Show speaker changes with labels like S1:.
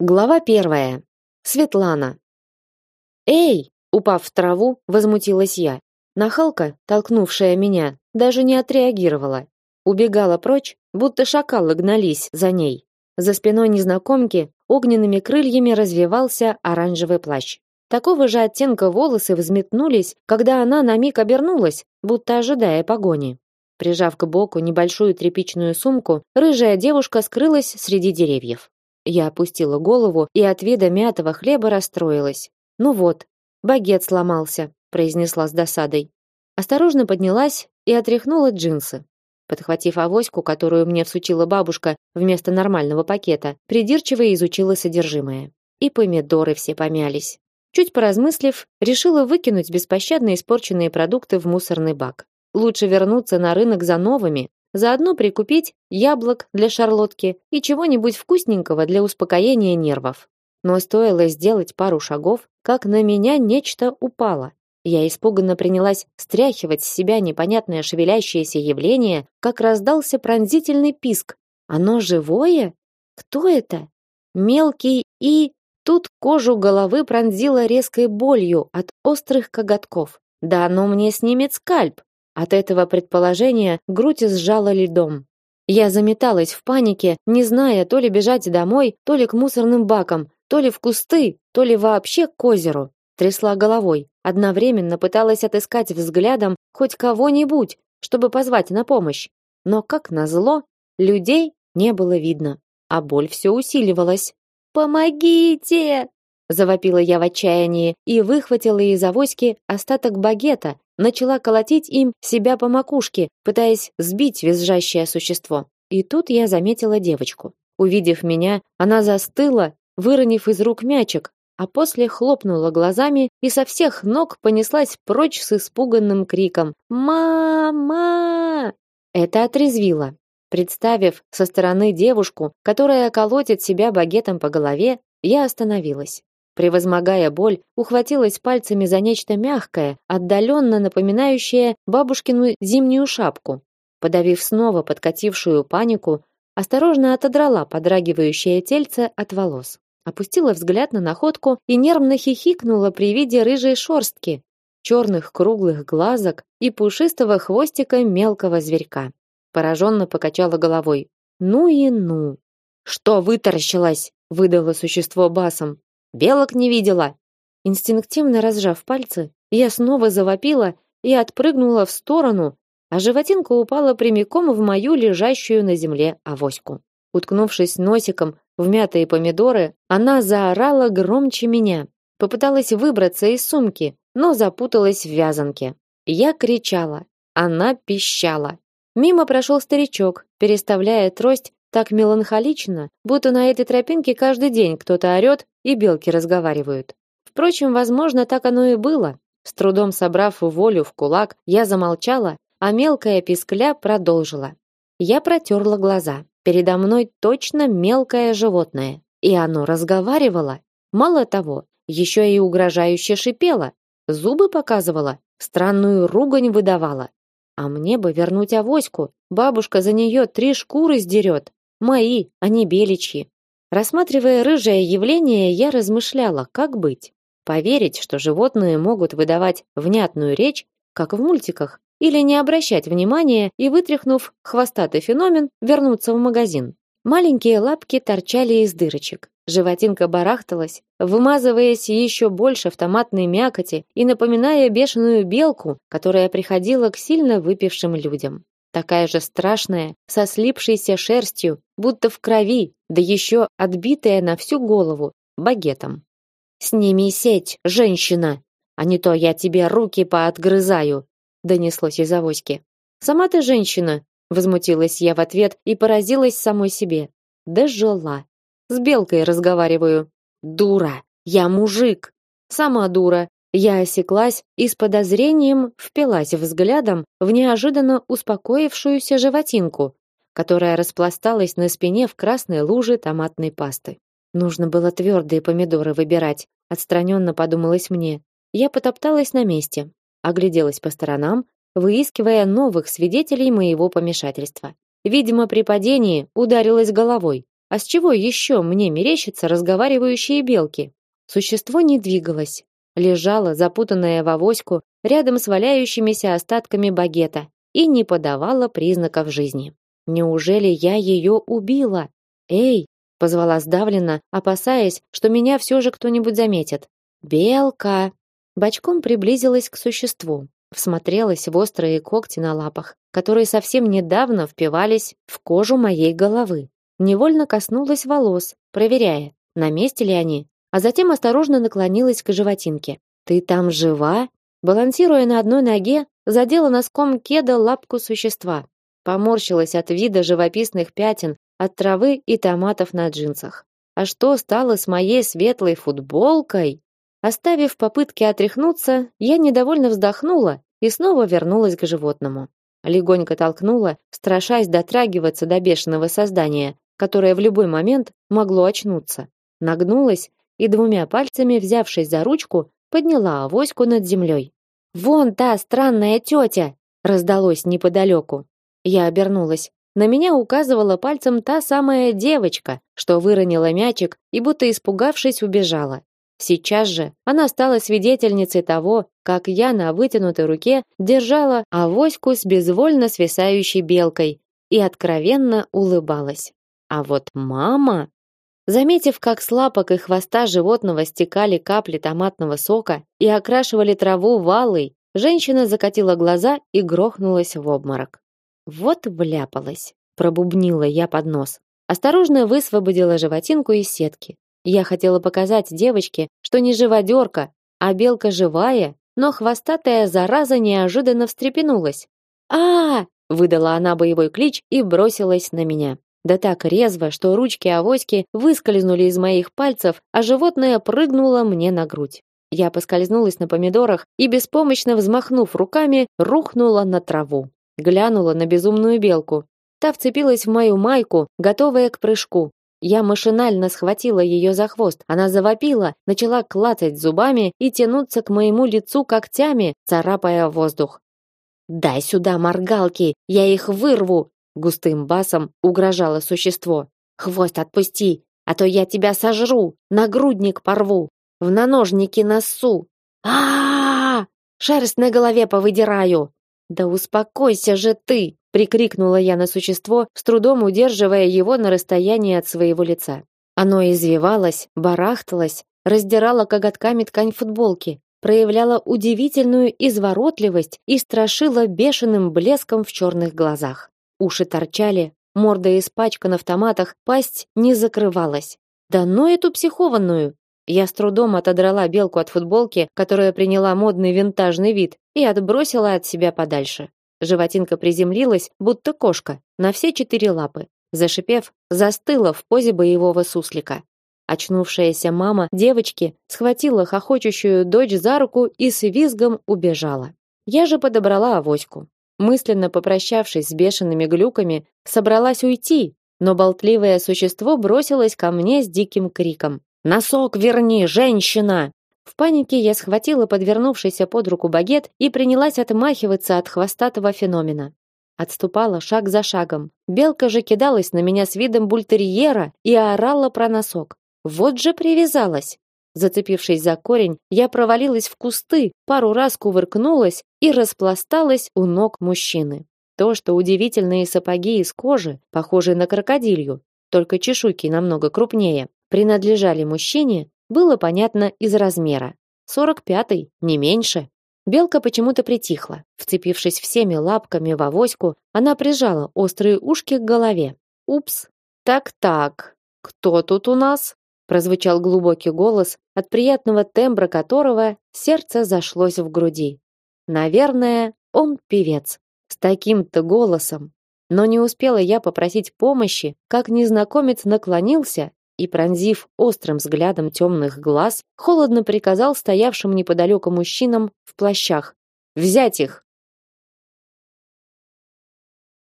S1: Глава первая. Светлана. Эй, упав в траву, возмутилась я. Нахалка, толкнувшая меня, даже не отреагировала. Убегала прочь, будто шакалы гнались за ней. За спиной незнакомки огненными крыльями развевался оранжевый плащ. Такого же оттенка волосы взметнулись, когда она на миг обернулась, будто ожидая погони. Прижав к боку небольшую тряпичную сумку, рыжая девушка скрылась среди деревьев. Я опустила голову и от вида мятого хлеба расстроилась. Ну вот, багет сломался, произнесла с досадой. Осторожно поднялась и отряхнула джинсы. Подхватив авоську, которую мне всучила бабушка вместо нормального пакета, придирчиво изучила содержимое. И помидоры все помялись. Чуть поразмыслив, решила выкинуть беспощадно испорченные продукты в мусорный бак. Лучше вернуться на рынок за новыми, Заодно прикупить яблок для шарлотки и чего-нибудь вкусненького для успокоения нервов. Но стоило сделать пару шагов, как на меня нечто упало. Я испуганно принялась стряхивать с себя непонятное шевелящееся явление, как раздался пронзительный писк. Оно живое? Кто это? Мелкий и тут кожу головы пронзило резкой болью от острых коготков. Да оно мне снимет скальп. От этого предположения грудь сжала льдом. Я заметалась в панике, не зная, то ли бежать домой, то ли к мусорным бакам, то ли в кусты, то ли вообще к озеру. Трясла головой, одновременно пыталась отыскать взглядом хоть кого-нибудь, чтобы позвать на помощь. Но, как назло, людей не было видно, а боль все усиливалась. «Помогите!» Завопила я в отчаянии и выхватила из авоськи остаток багета, начала колотить им себя по макушке, пытаясь сбить визжащее существо. И тут я заметила девочку. Увидев меня, она застыла, выронив из рук мячик, а после хлопнула глазами и со всех ног понеслась прочь с испуганным криком: "Мама!" Это отрезвило. Представив со стороны девушку, которая колотит себя багетом по голове, я остановилась. Превозмогая боль, ухватилась пальцами за нечто мягкое, отдаленно напоминающее бабушкину зимнюю шапку. Подавив снова подкатившую панику, осторожно отодрала подрагивающее тельце от волос. Опустила взгляд на находку и нервно хихикнула при виде рыжей шорстки, черных круглых глазок и пушистого хвостика мелкого зверька. Пораженно покачала головой. Ну и ну. Что вытаращилась? выдало существо басом. Белок не видела. Инстинктивно разжав пальцы, я снова завопила и отпрыгнула в сторону, а животинка упала прямиком в мою лежащую на земле авоську. Уткнувшись носиком в мятые помидоры, она заорала громче меня. Попыталась выбраться из сумки, но запуталась в вязанке. Я кричала, она пищала. Мимо прошел старичок, переставляя трость так меланхолично, будто на этой тропинке каждый день кто-то орет и белки разговаривают. Впрочем, возможно, так оно и было. С трудом собрав волю в кулак, я замолчала, а мелкая пискля продолжила. Я протерла глаза. Передо мной точно мелкое животное, и оно разговаривало. Мало того, еще и угрожающе шипело, зубы показывало, странную ругань выдавала. А мне бы вернуть авоську. Бабушка за нее три шкуры сдерет. Мои, а не беличьи. Рассматривая рыжее явление, я размышляла, как быть. Поверить, что животные могут выдавать внятную речь, как в мультиках, или не обращать внимания и, вытряхнув хвостатый феномен, вернуться в магазин. Маленькие лапки торчали из дырочек. Животинка барахталась, вымазываясь еще больше в томатной мякоти и напоминая бешеную белку, которая приходила к сильно выпившим людям такая же страшная, со слипшейся шерстью, будто в крови, да еще отбитая на всю голову багетом. «Сними сеть, женщина, а не то я тебе руки поотгрызаю», донеслось из авоськи. «Сама ты женщина», возмутилась я в ответ и поразилась самой себе. Дожила. С белкой разговариваю. Дура, я мужик. Сама дура, я осеклась и с подозрением впилась взглядом в неожиданно успокоившуюся животинку, которая распласталась на спине в красной луже томатной пасты. Нужно было твердые помидоры выбирать, отстраненно подумалось мне. Я потопталась на месте, огляделась по сторонам, выискивая новых свидетелей моего помешательства. Видимо, при падении ударилась головой, А с чего еще мне мерещатся разговаривающие белки? Существо не двигалось, лежало запутанное в авоську рядом с валяющимися остатками багета и не подавало признаков жизни. Неужели я ее убила? Эй, позвала сдавленно, опасаясь, что меня все же кто-нибудь заметит. Белка. Бочком приблизилась к существу, всмотрелась в острые когти на лапах, которые совсем недавно впивались в кожу моей головы. Невольно коснулась волос, проверяя, на месте ли они, а затем осторожно наклонилась к животинке. Ты там жива? Балансируя на одной ноге, задела носком кеда лапку существа. Поморщилась от вида живописных пятен от травы и томатов на джинсах. А что стало с моей светлой футболкой? Оставив попытки отряхнуться, я недовольно вздохнула и снова вернулась к животному. Легонько толкнула, страшась дотрагиваться до бешеного создания, которое в любой момент могло очнуться. Нагнулась и двумя пальцами, взявшись за ручку, подняла авоську над землей. «Вон та странная тетя!» раздалось неподалеку. Я обернулась. На меня указывала пальцем та самая девочка, что выронила мячик и будто испугавшись убежала. Сейчас же она стала свидетельницей того, как я на вытянутой руке держала авоську с безвольно свисающей белкой и откровенно улыбалась. А вот мама, заметив, как с лапок и хвоста животного стекали капли томатного сока и окрашивали траву валой, женщина закатила глаза и грохнулась в обморок. Вот вляпалась, пробубнила я под нос. Осторожно высвободила животинку из сетки. Я хотела показать девочке, что не живодерка, а белка живая, но хвостатая зараза неожиданно встрепенулась. а, выдала она боевой клич и бросилась на меня. Да так резво, что ручки авоськи выскользнули из моих пальцев, а животное прыгнуло мне на грудь. Я поскользнулась на помидорах и беспомощно взмахнув руками, рухнула на траву. Глянула на безумную белку. Та вцепилась в мою майку, готовая к прыжку. Я машинально схватила ее за хвост. Она завопила, начала клацать зубами и тянуться к моему лицу когтями, царапая воздух. «Дай сюда моргалки, я их вырву!» Густым басом угрожало существо. «Хвост отпусти, а то я тебя сожру, нагрудник порву, в наножники носу. а а! Шерсть на голове повыдираю!» Да успокойся же ты, прикрикнула я на существо, с трудом удерживая его на расстоянии от своего лица. Оно извивалось, барахталось, раздирало коготками ткань футболки, проявляло удивительную изворотливость и страшило бешеным блеском в черных глазах. Уши торчали, морда испачкана в томатах, пасть не закрывалась. Да ну эту психованную, я с трудом отодрала белку от футболки, которая приняла модный винтажный вид, и отбросила от себя подальше. Животинка приземлилась, будто кошка, на все четыре лапы. Зашипев, застыла в позе боевого суслика. Очнувшаяся мама девочки схватила хохочущую дочь за руку и с визгом убежала. Я же подобрала авоську. Мысленно попрощавшись с бешеными глюками, собралась уйти, но болтливое существо бросилось ко мне с диким криком. Носок верни, женщина!» В панике я схватила подвернувшийся под руку багет и принялась отмахиваться от хвостатого феномена. Отступала шаг за шагом. Белка же кидалась на меня с видом бультерьера и орала про носок. Вот же привязалась. Зацепившись за корень, я провалилась в кусты, пару раз кувыркнулась и распласталась у ног мужчины. То, что удивительные сапоги из кожи, похожие на крокодилью, только чешуйки намного крупнее, принадлежали мужчине, было понятно из размера. 45-й, не меньше. Белка почему-то притихла. Вцепившись всеми лапками в авоську, она прижала острые ушки к голове. Упс. Так-так. Кто тут у нас? Прозвучал глубокий голос, от приятного тембра которого сердце зашлось в груди. Наверное, он певец. С таким-то голосом. Но не успела я попросить помощи, как незнакомец наклонился и, пронзив острым взглядом темных глаз, холодно приказал стоявшим неподалеку мужчинам в плащах: "Взять их!"